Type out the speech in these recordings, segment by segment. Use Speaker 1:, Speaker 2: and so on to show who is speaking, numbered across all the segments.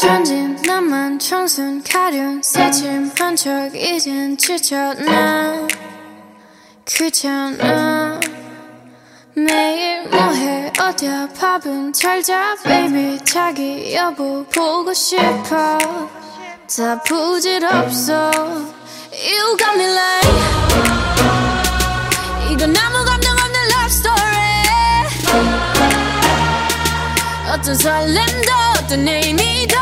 Speaker 1: 천진 나만 청순 가련 새침 한 척 이젠 지쳤나? 귀찮아 매일 뭐해? 어디야? 밥은 잘자? Baby 자기 여보 보고 싶어. 다 부질없어. You got me like 이건 아무 감정 없는 love story. 어떤 설렘도 어떤 의미도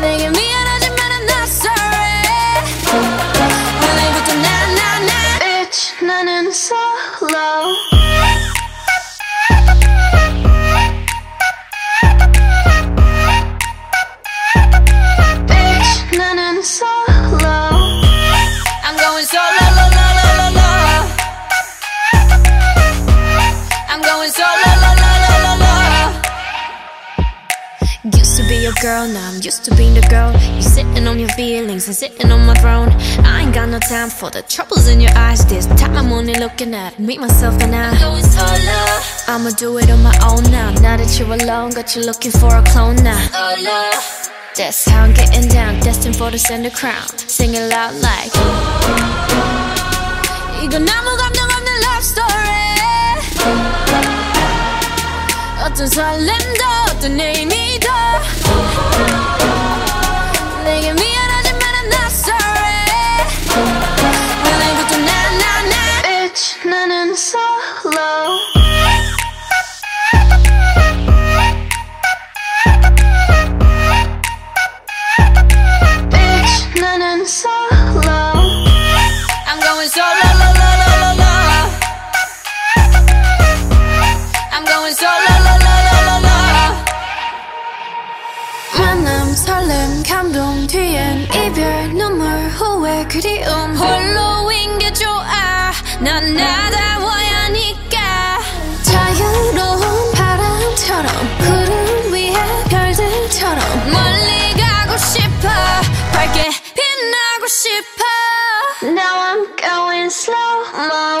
Speaker 1: 내게 미안하지만 I'm not sorry 오늘부터 나나나 Bitch 나는 solo Used to be your girl, now I'm used to being the girl. You're sitting on your feelings and sitting on my throne. I ain't got no time for the troubles in your eyes. This time I'm only looking at me, myself, and I. Solo. I'ma do it on my own now. Now that you're alone, got you looking for a clone now. Solo. That's how I'm getting down, destined for the center crown. Sing it loud like. 이건 어떤 설렘도 어떤 의미도 내게 미안하지만 I'm not sorry 오늘부터 나나나 Bitch 나는 solo Bitch 나는 solo I'm going solo lo lo lo lo lo I'm going solo 설렘 감동 뒤엔 이별 눈물 후회 그리움 홀로인 게 좋아. 난 나다워야 하니까. 자유로운 바람처럼 구름 위에 별들처럼 멀리 가고 싶어. 밝게 빛나고 싶어. Now I'm going slow-mo